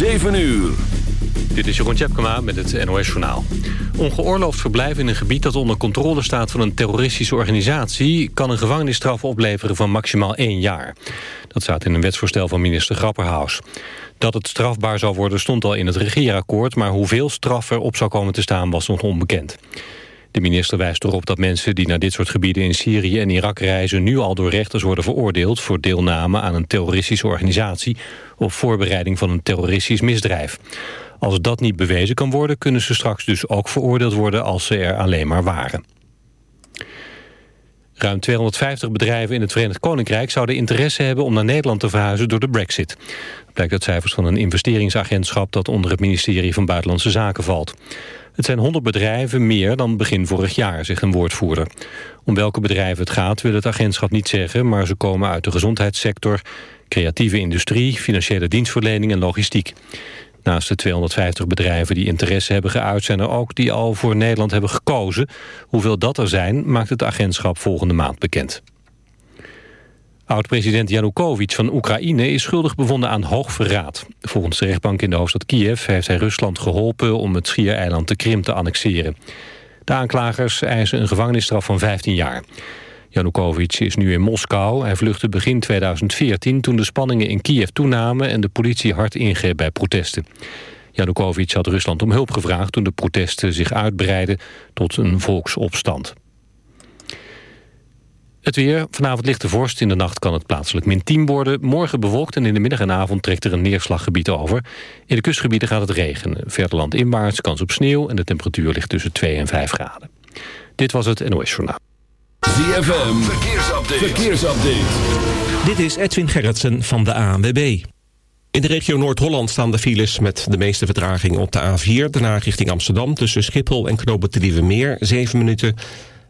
7 uur. Dit is Jeroen Tjepkema met het NOS Journaal. Ongeoorloofd verblijf in een gebied dat onder controle staat van een terroristische organisatie... kan een gevangenisstraf opleveren van maximaal één jaar. Dat staat in een wetsvoorstel van minister Grapperhaus. Dat het strafbaar zou worden stond al in het regeerakkoord... maar hoeveel straf erop zou komen te staan was nog onbekend. De minister wijst erop dat mensen die naar dit soort gebieden in Syrië en Irak reizen... nu al door rechters worden veroordeeld voor deelname aan een terroristische organisatie... of voorbereiding van een terroristisch misdrijf. Als dat niet bewezen kan worden, kunnen ze straks dus ook veroordeeld worden als ze er alleen maar waren. Ruim 250 bedrijven in het Verenigd Koninkrijk zouden interesse hebben om naar Nederland te verhuizen door de brexit. Dat blijkt uit cijfers van een investeringsagentschap dat onder het ministerie van Buitenlandse Zaken valt. Het zijn 100 bedrijven meer dan begin vorig jaar, zegt een woordvoerder. Om welke bedrijven het gaat wil het agentschap niet zeggen... maar ze komen uit de gezondheidssector, creatieve industrie... financiële dienstverlening en logistiek. Naast de 250 bedrijven die interesse hebben geuit... zijn er ook die al voor Nederland hebben gekozen. Hoeveel dat er zijn, maakt het agentschap volgende maand bekend. Oud-president Janukovic van Oekraïne is schuldig bevonden aan hoogverraad. Volgens de rechtbank in de hoofdstad Kiev heeft hij Rusland geholpen... om het schiereiland de Krim te annexeren. De aanklagers eisen een gevangenisstraf van 15 jaar. Janukovic is nu in Moskou. Hij vluchtte begin 2014 toen de spanningen in Kiev toenamen... en de politie hard ingreep bij protesten. Janukovic had Rusland om hulp gevraagd toen de protesten zich uitbreidden tot een volksopstand. Het weer. Vanavond ligt de vorst. In de nacht kan het plaatselijk min 10 worden. Morgen bewolkt en in de middag en avond trekt er een neerslaggebied over. In de kustgebieden gaat het regenen. Verder landinwaarts kans op sneeuw... en de temperatuur ligt tussen 2 en 5 graden. Dit was het NOS Journaal. ZFM. Verkeersupdate. Verkeersupdate. Dit is Edwin Gerritsen van de ANWB. In de regio Noord-Holland staan de files met de meeste vertraging op de A4. Daarna richting Amsterdam tussen Schiphol en Knopen Meer 7 minuten...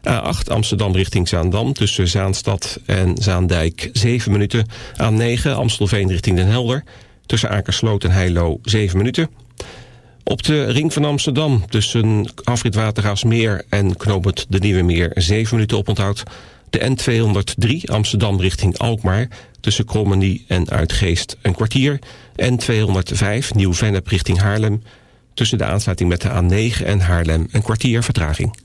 A8 Amsterdam richting Zaandam tussen Zaanstad en Zaandijk 7 minuten. A9 Amstelveen richting Den Helder tussen Akersloot en Heilo 7 minuten. Op de ring van Amsterdam tussen Afrit Watergaasmeer en Knoopend de Nieuwe Meer 7 minuten oponthoud. De N203 Amsterdam richting Alkmaar tussen Krommenie en Uitgeest een kwartier. N205 Nieuw-Vennep richting Haarlem tussen de aansluiting met de A9 en Haarlem een kwartier vertraging.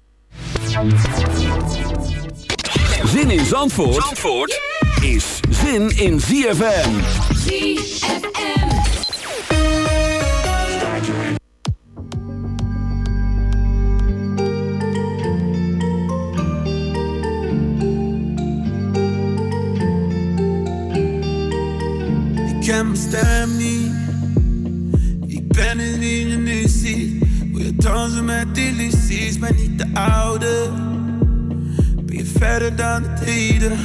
Zin in Zandvoort, Zandvoort yeah! is zin in ZFM. ZFM. Ik ken mijn stem niet, ik ben het niet in de. Dansen met illusies, maar niet de oude. Ben je verder dan het heden?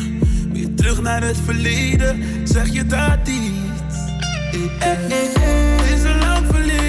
Ben je terug naar het verleden? Zeg je dat iets? Het is een lang verleden.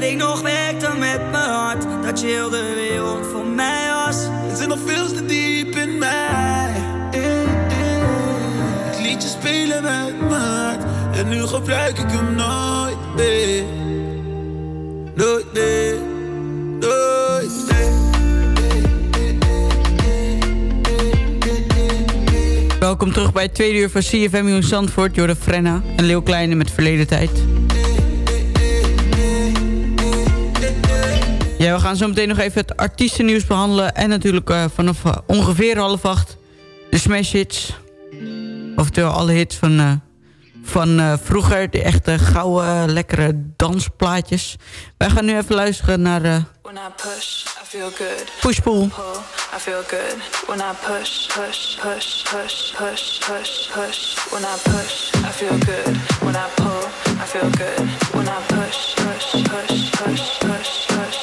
dat ik nog werkte met mijn hart. Dat je heel de wereld voor mij was. Het zit nog veel te diep in mij. Het liedje spelen met mijn hart. En nu gebruik ik hem nooit meer. Nooit meer. Welkom terug bij het tweede uur van CFM in Zandvoort. Jorre Frenna en Leeuw Kleine met Verleden Tijd. Ja, we gaan zo meteen nog even het artiestennieuws behandelen. En natuurlijk uh, vanaf eh, ongeveer half acht de Smash Hits. Oftewel alle hits van, uh, van uh, vroeger. Die echte gouden, lekkere dansplaatjes. Wij gaan nu even luisteren naar... When I push, I feel good. Push pull. I feel good. When I push, push, push, push, push, push. When I push, I feel good. When I pull, I feel good. When I push, push, push, push, push, push.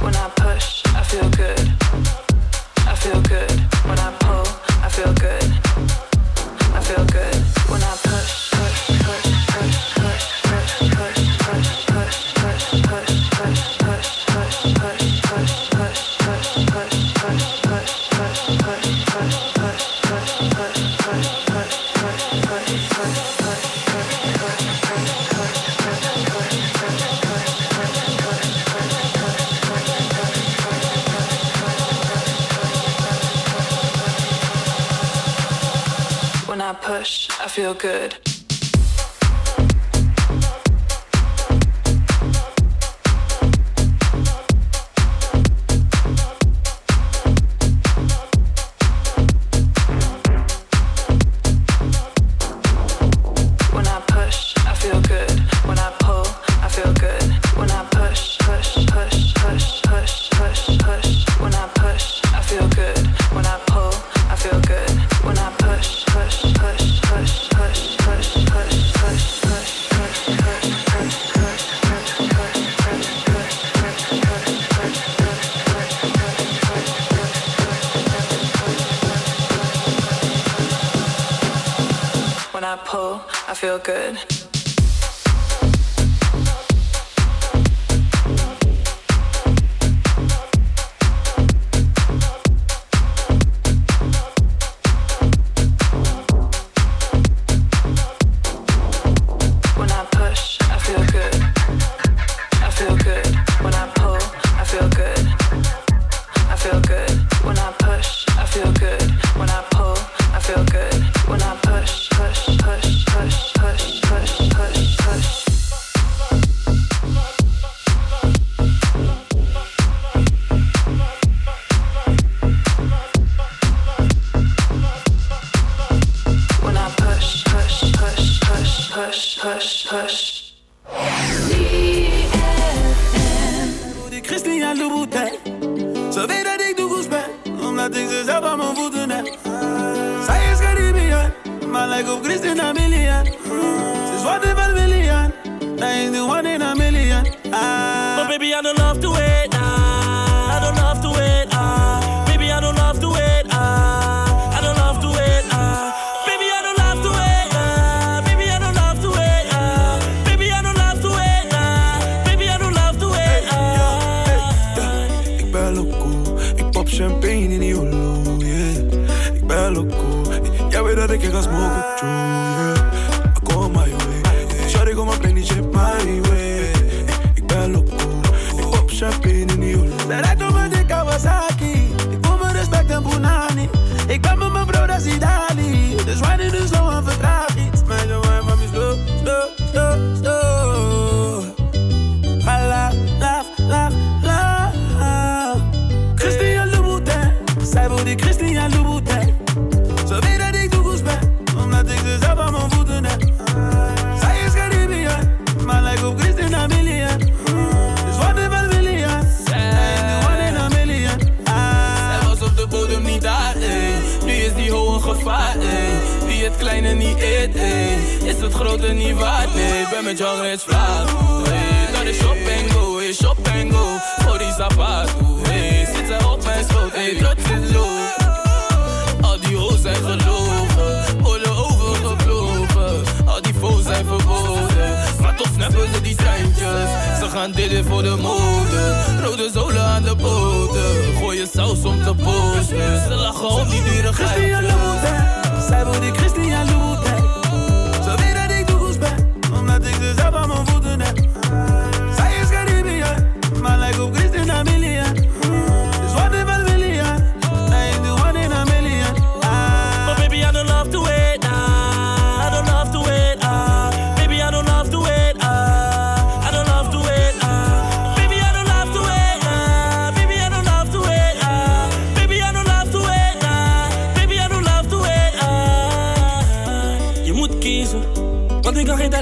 When I pull, I feel good. When I I feel good. gaan dit voor de mode. Rode zolen aan de boten. Gooi je saus om te posten. Ze lachen om die dure geiten. Christian Louboutin. Zij wil die Christian Louboutin.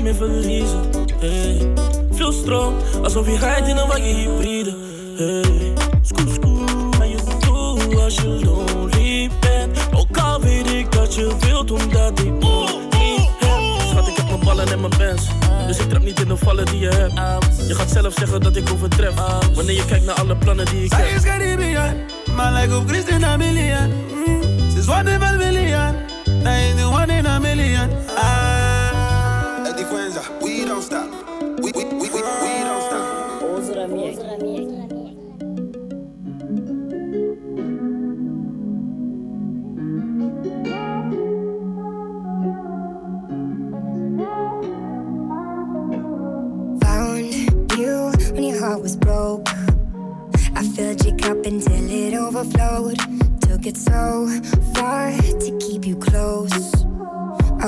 meer verliezen. Hey. Veel stroom, alsof je rijdt in een wagen hybride. Eh, hey. Scoop, scoop, aan je toe als je lonely bent. Ook al weet ik dat je wilt, omdat ik moet niet heb. Schat, ik heb mijn ballen en mijn pens. Dus ik trap niet in de vallen die je hebt. Je gaat zelf zeggen dat ik overtref. Wanneer je kijkt naar alle plannen die ik heb. Caribbean, maar lijkt op Christina Milian. Mm, ze is one in a million. Hij is the one in a million. Ah.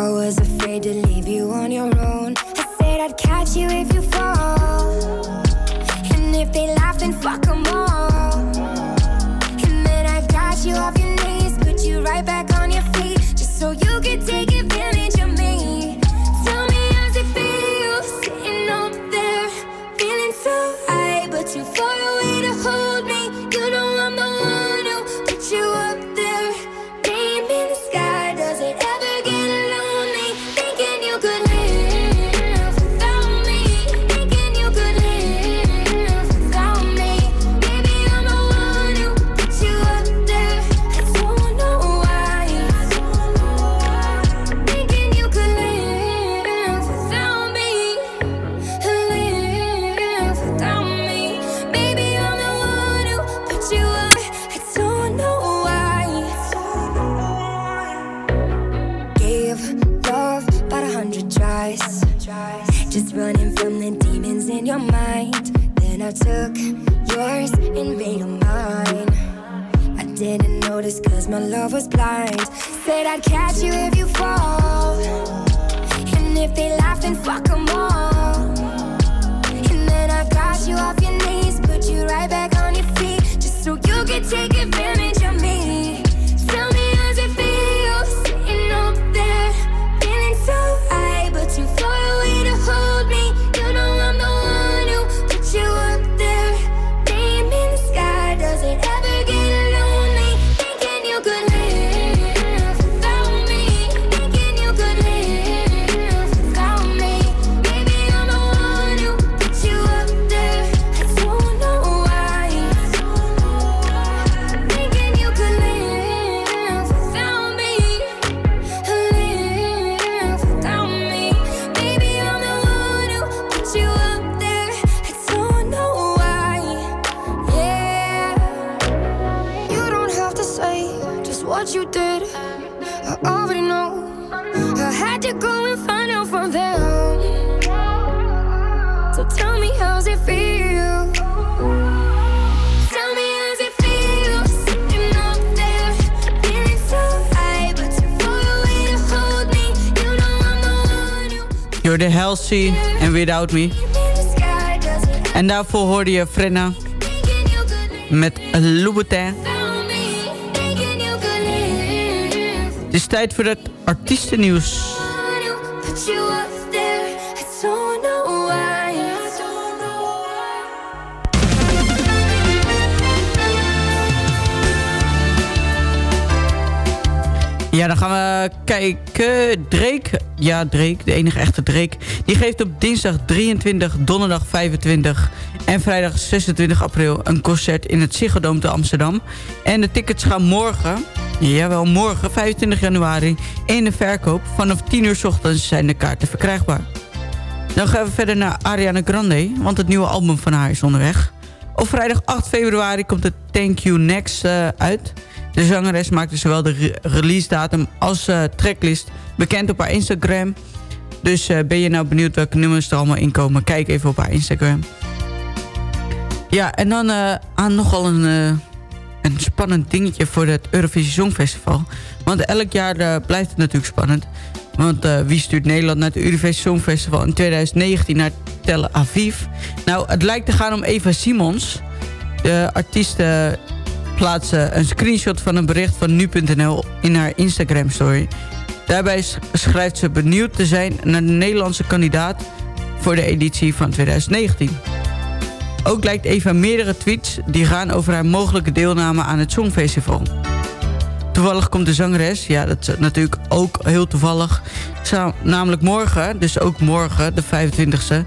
I was afraid to leave you on your own. I said I'd catch you if you fall. Me. En daarvoor hoorde je Frenna met Louboutin. Het is tijd voor het artiestennieuws. Ja, dan gaan we kijken. Drake, ja Drake, de enige echte Drake... die geeft op dinsdag 23, donderdag 25 en vrijdag 26 april... een concert in het Ziggo te Amsterdam. En de tickets gaan morgen, jawel morgen, 25 januari... in de verkoop. Vanaf 10 uur 's ochtends zijn de kaarten verkrijgbaar. Dan gaan we verder naar Ariana Grande, want het nieuwe album van haar is onderweg. Op vrijdag 8 februari komt het Thank You Next eh, uit. De zangeres maakte zowel de re- release datum als eh, tracklist bekend op haar Instagram. Dus eh, ben je nou benieuwd welke nummers er allemaal in komen? Kijk even op haar Instagram. Ja, en dan eh, aan nogal een, eh, een spannend dingetje voor het Eurovisie Songfestival. Want elk jaar blijft het natuurlijk spannend. Want wie stuurt Nederland naar het Eurovisie Songfestival in 2019 naar Tel Aviv? Nou, het lijkt te gaan om Eva Simons. De artiesten plaatsen een screenshot van een bericht van nu.nl in haar Instagram story. Daarbij sch- schrijft ze benieuwd te zijn naar de Nederlandse kandidaat voor de editie van 2019. Ook lijkt Eva meerdere tweets die gaan over haar mogelijke deelname aan het Songfestival. Toevallig komt de zangeres, ja dat is natuurlijk ook heel toevallig... namelijk morgen, dus ook morgen, de 25e...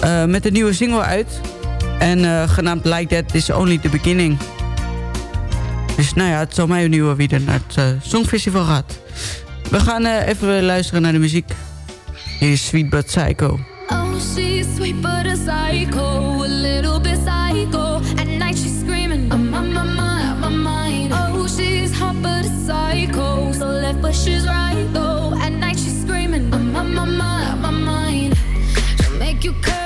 eh, met een nieuwe single uit. En eh, genaamd Like That Is Only The Beginning. Dus nou ja, het zal mij benieuwen wie er naar het eh, Songfestival gaat. We gaan eh, even luisteren naar de muziek. Hier is Sweet But Psycho. Oh, she's sweet but a psycho, a little bit psycho. At night she's screaming, I'm on my mind, my mind. Oh, she's hot but a psycho, so left but she's right though. At night she's screaming, I'm on my mind, my mind. She'll make you curse,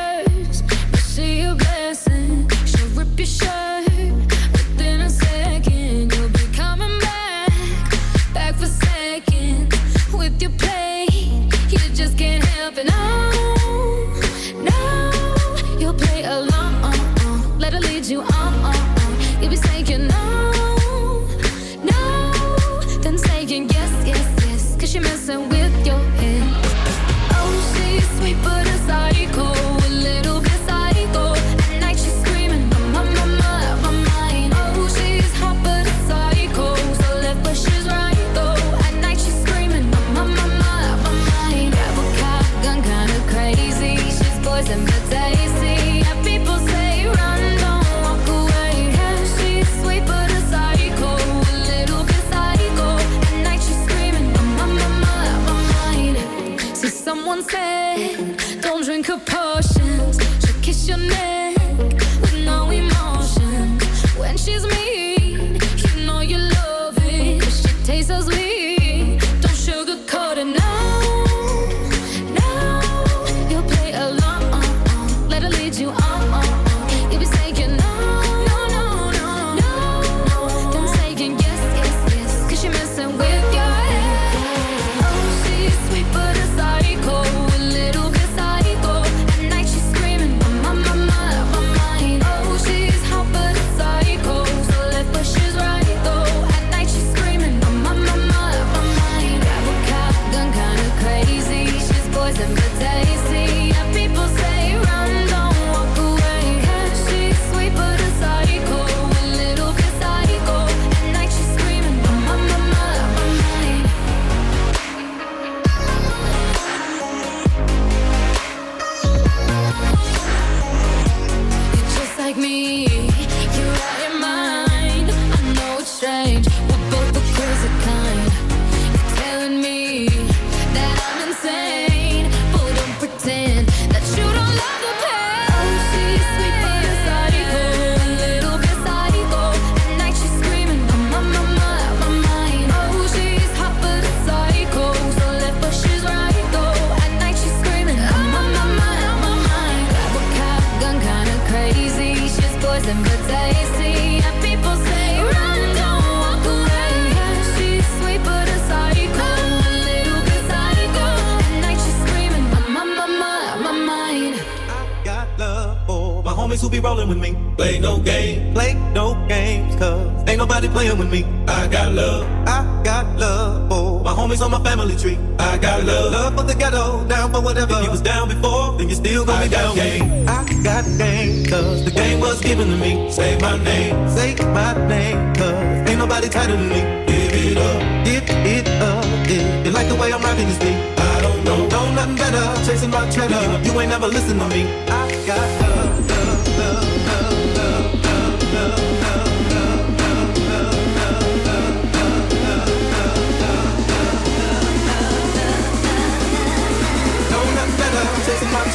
homies who be rolling with me. Play no game. Play no games, cause ain't nobody playing with me. I got love. I got love for my homies on my family tree. I got love. Love for the ghetto, down for whatever. If you was down before, then you still gonna I be down. Game. I got game, cause the game was given to me. Say my name. Say my name, cause ain't nobody tighter than me. Give it up. Give it up. You like the way I'm rapping this beat. I don't know. Know nothing better. Chasing my cheddar. You, you ain't never listen to me. I got love.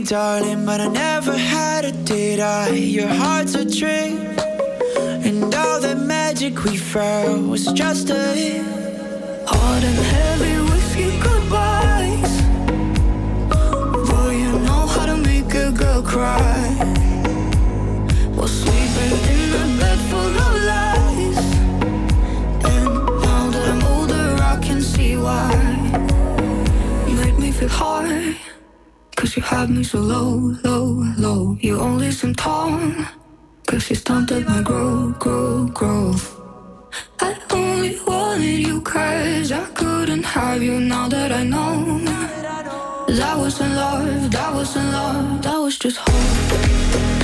darling, but I never had a did I, your heart's a trick, and all the magic we felt was just a hit. Hard and heavy with your goodbyes. Boy, you know how to make a girl cry. We're sleeping in a bed full of lies. And now that I'm older, I can see why. You make me feel hard. You had me so low, low, low. You only seem tall, cause she stunted my growth, growth, growth. I only wanted you cause I couldn't have you now that I know. That was in love, that was in love, that was just hope.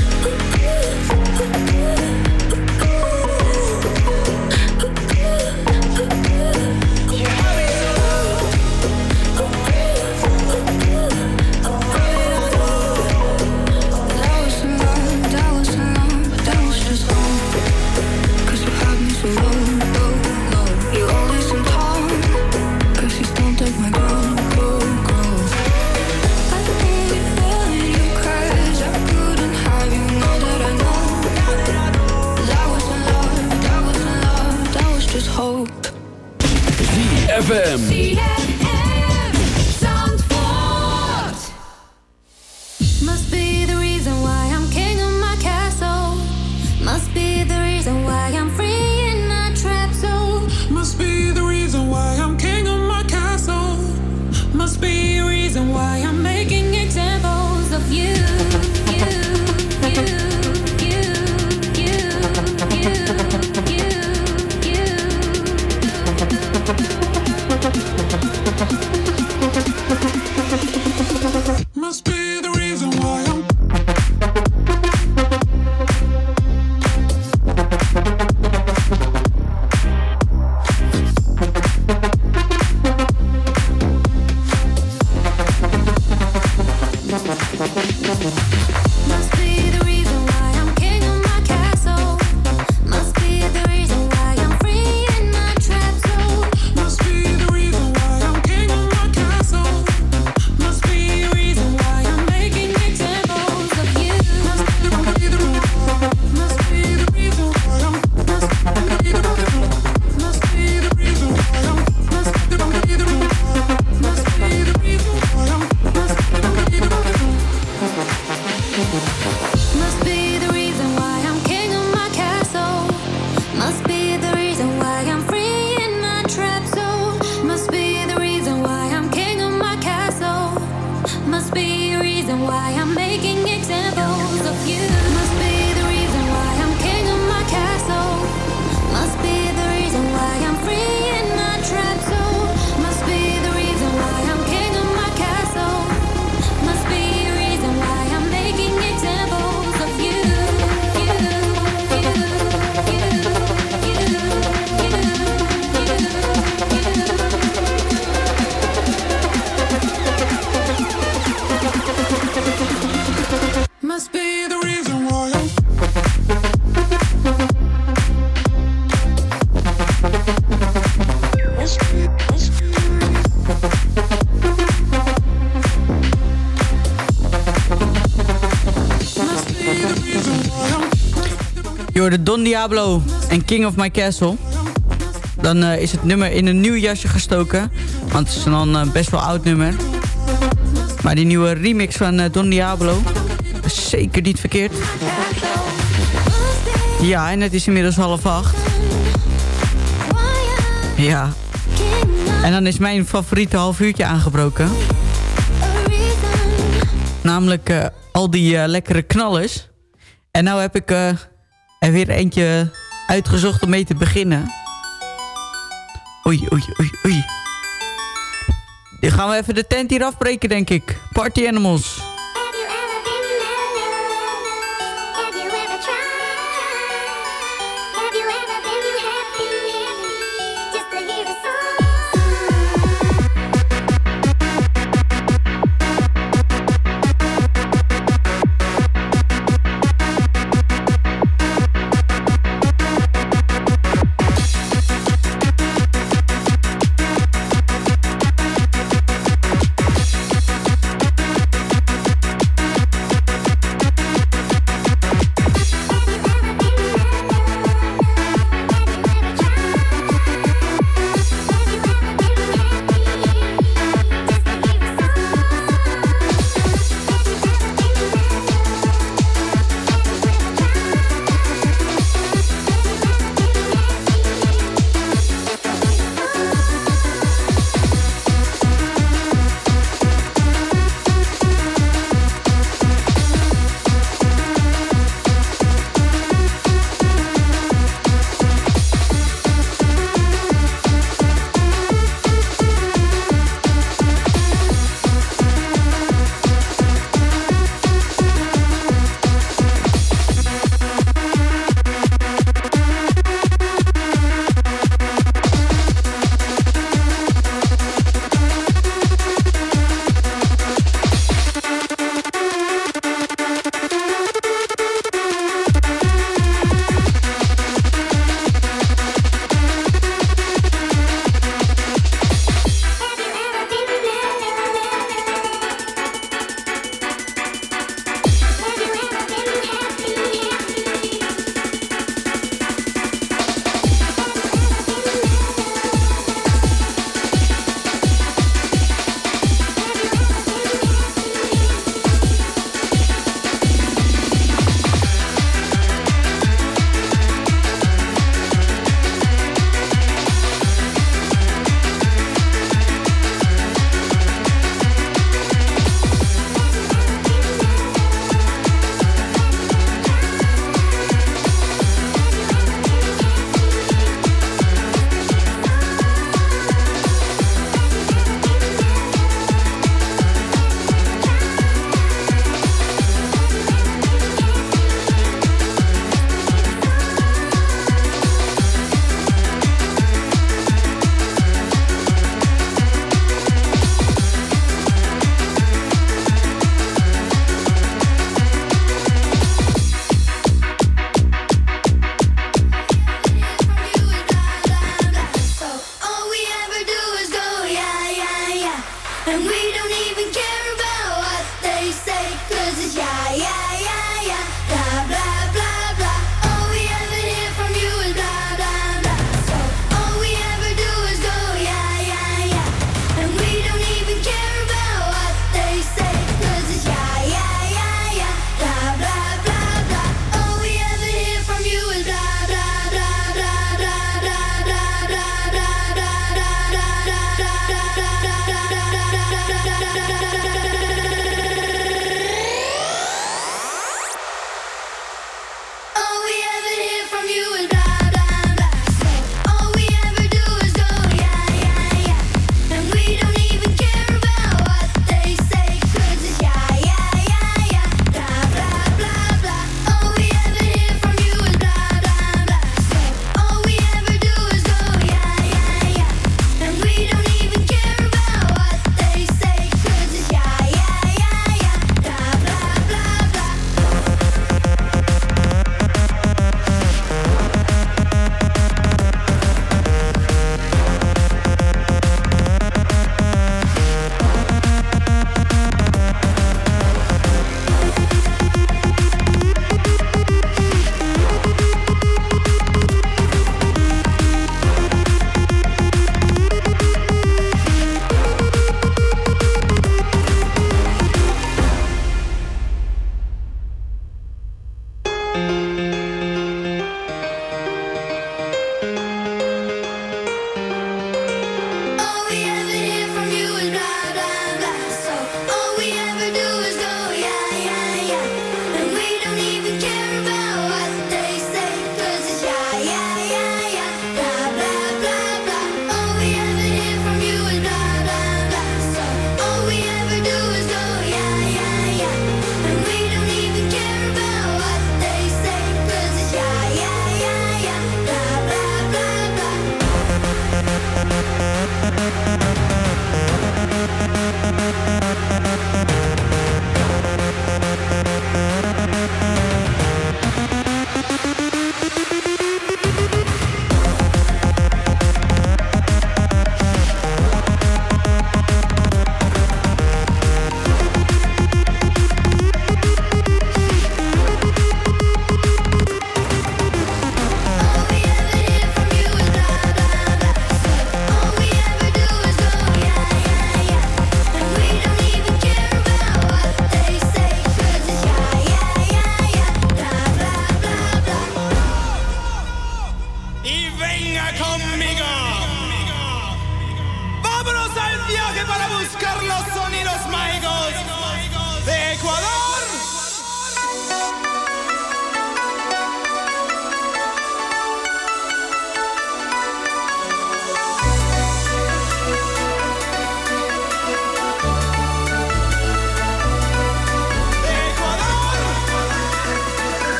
ZFM. Diablo en King of My Castle. Dan eh, is het nummer in een nieuw jasje gestoken. Want het is dan een best wel oud nummer. Maar die nieuwe remix van eh, Don Diablo zeker niet verkeerd. Ja, en het is inmiddels half acht. Ja. En dan is mijn favoriete half uurtje aangebroken. Namelijk eh, al die eh, lekkere knallers. En nou heb ik er weer eentje uitgezocht om mee te beginnen. Oei, oei, oei, oei. Dan gaan we even de tent hier afbreken, denk ik. Party Animals.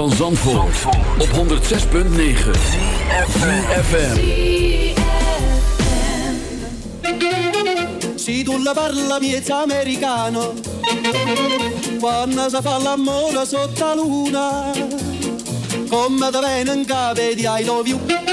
Van Zandvoort, op 106.9 FM. Si tu la parla americano. Quando si fa l'amore sotto luna. Come da bene in capo di I love you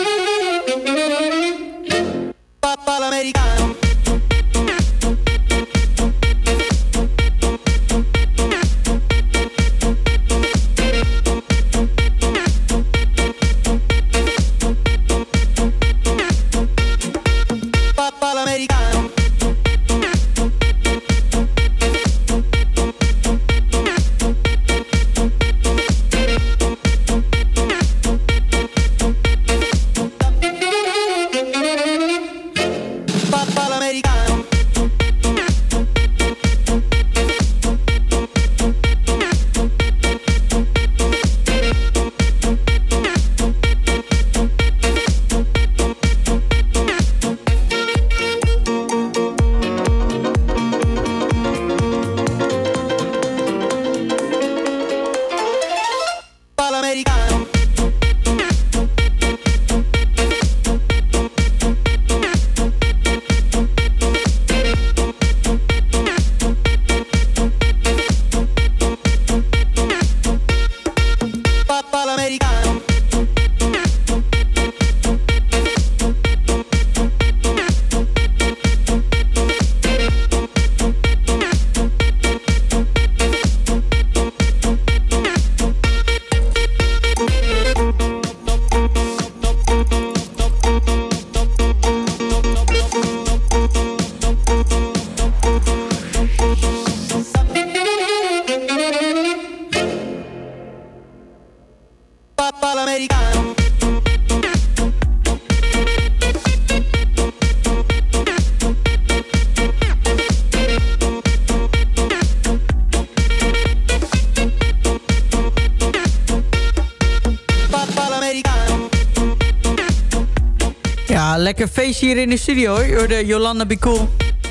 hier in de studio. Hoor Jolanda Yolanda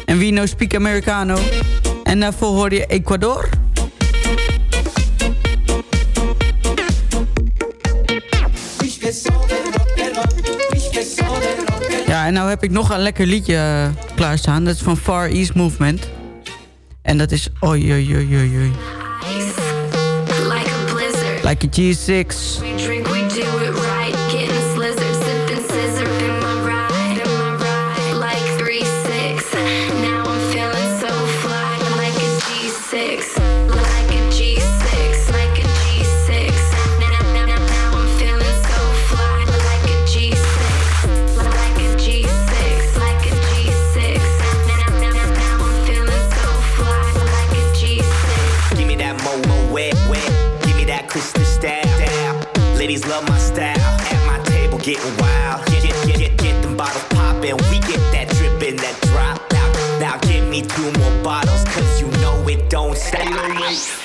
en Wino Speak Americano. En daarvoor hoor je Ecuador. Ja, en nou heb ik nog een lekker liedje eh, klaarstaan. Dat is van Far East Movement. En dat is... Oi, oi, oi, oi, oi. Like a blizzard. Like a G6. me more bottles, cause you know it don't stop.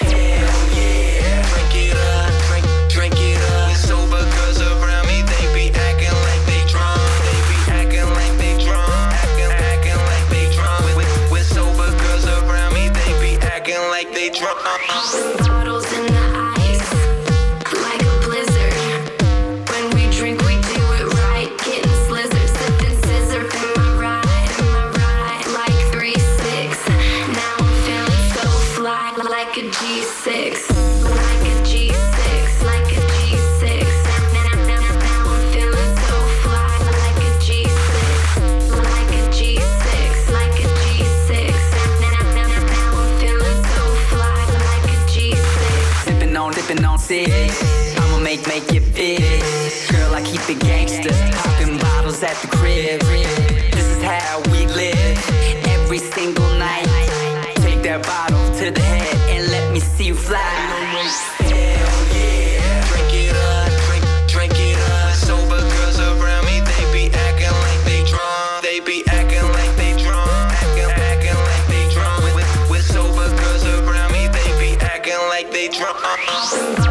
at the crib. This is how we live every single night. Take that bottle to the head and let me see you fly. Hell yeah. Drink it up, drink, it up. Sober girls around me, they be acting like they drunk. They be acting like they drunk. Acting, acting like they drunk. With sober girls around me, they be acting like they drunk.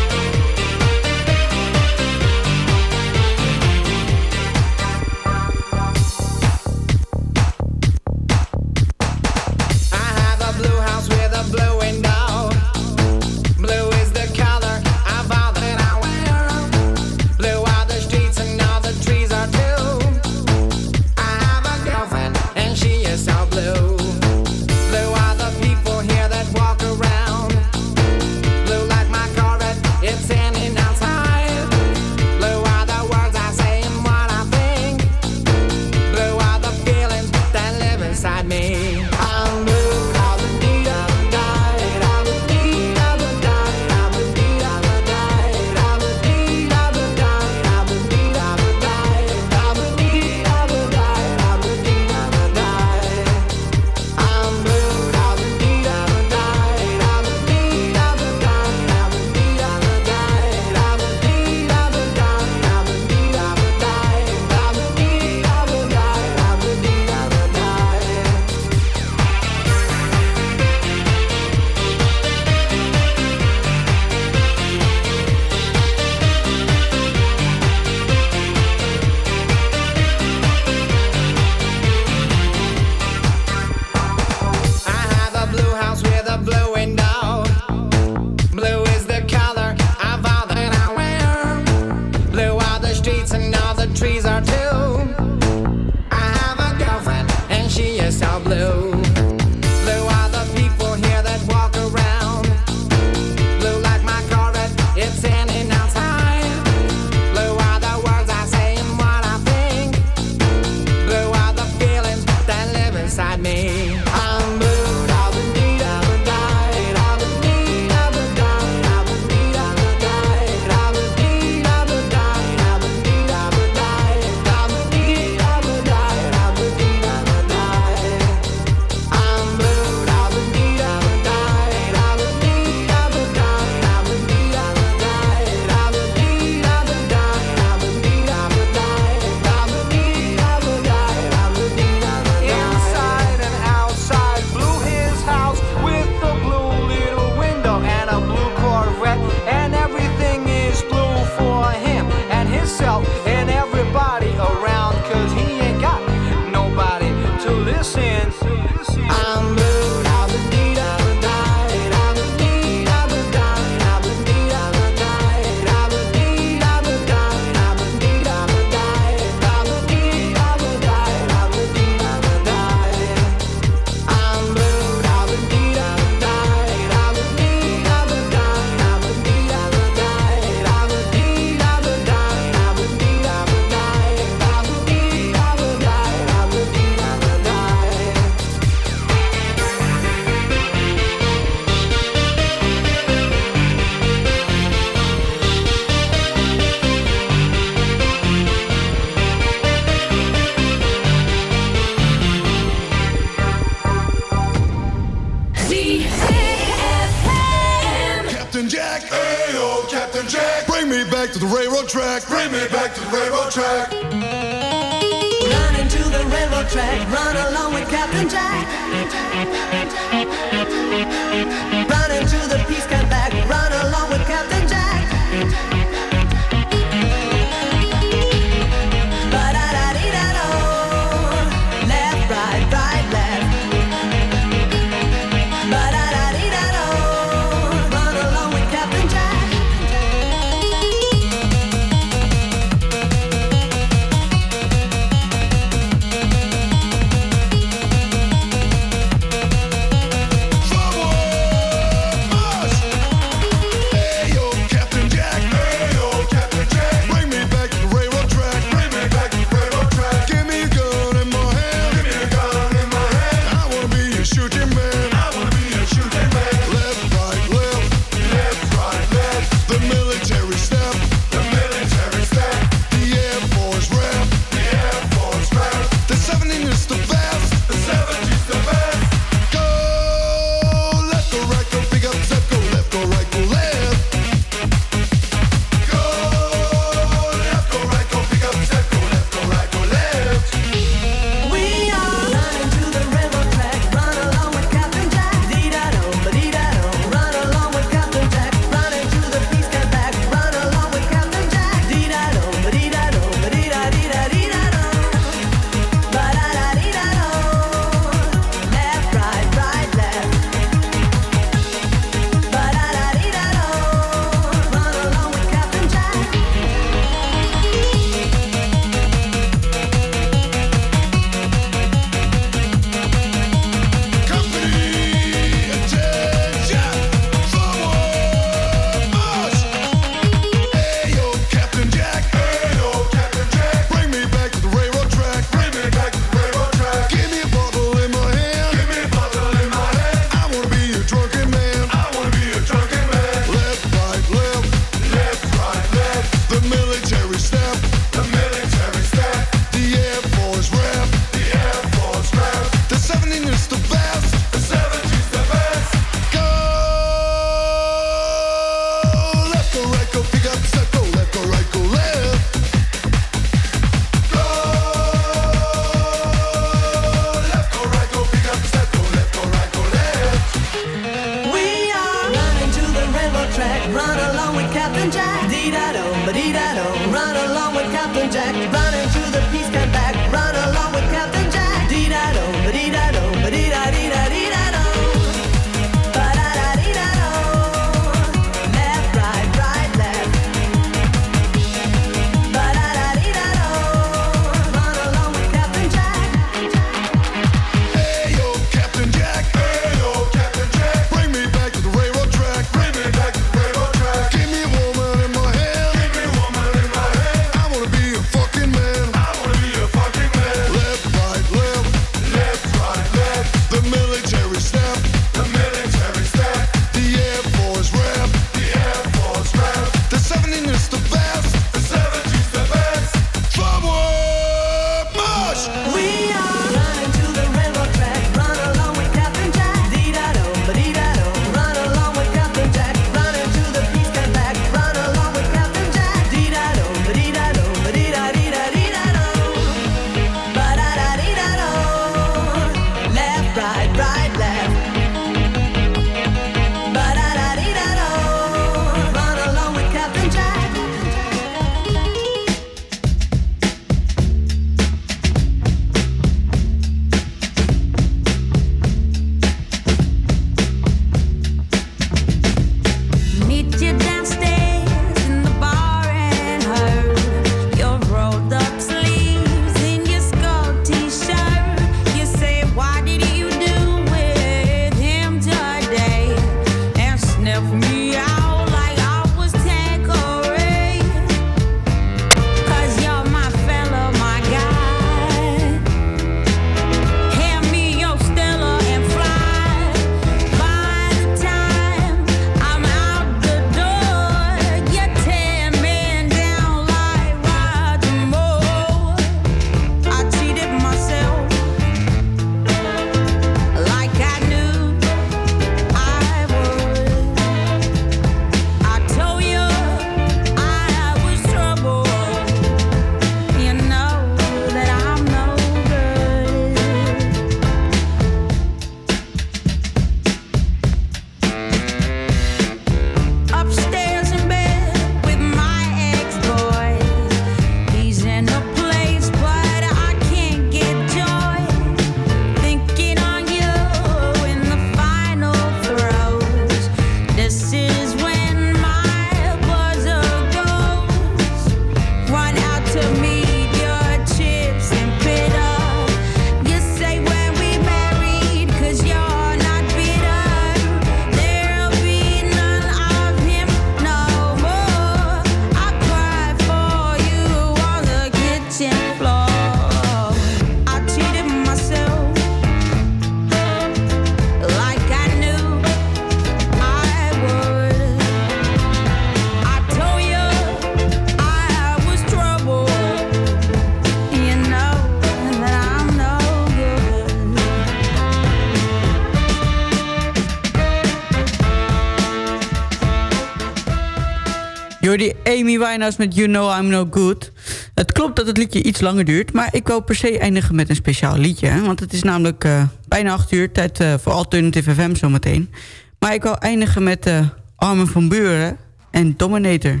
Amy Winehouse met You Know I'm No Good. Het klopt dat het liedje iets langer duurt... maar ik wou per se eindigen met een speciaal liedje. Want het is namelijk uh, bijna acht uur, tijd uh, voor Alternative FM zometeen. Maar ik wou eindigen met uh, Armen van Buren en Dominator.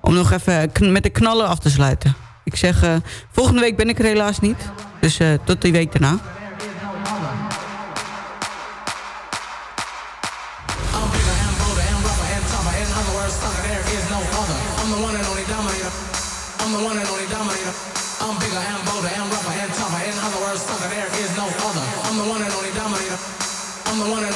Om nog even met de knallen af te sluiten. Ik zeg, volgende week ben ik er helaas niet. Dus tot die week daarna. I'm the one and only dominator. I'm the one and only dominator. I'm bigger and bolder and rougher and tougher. In other words, sucker, there is no other. I'm the one and only dominator. I'm the one and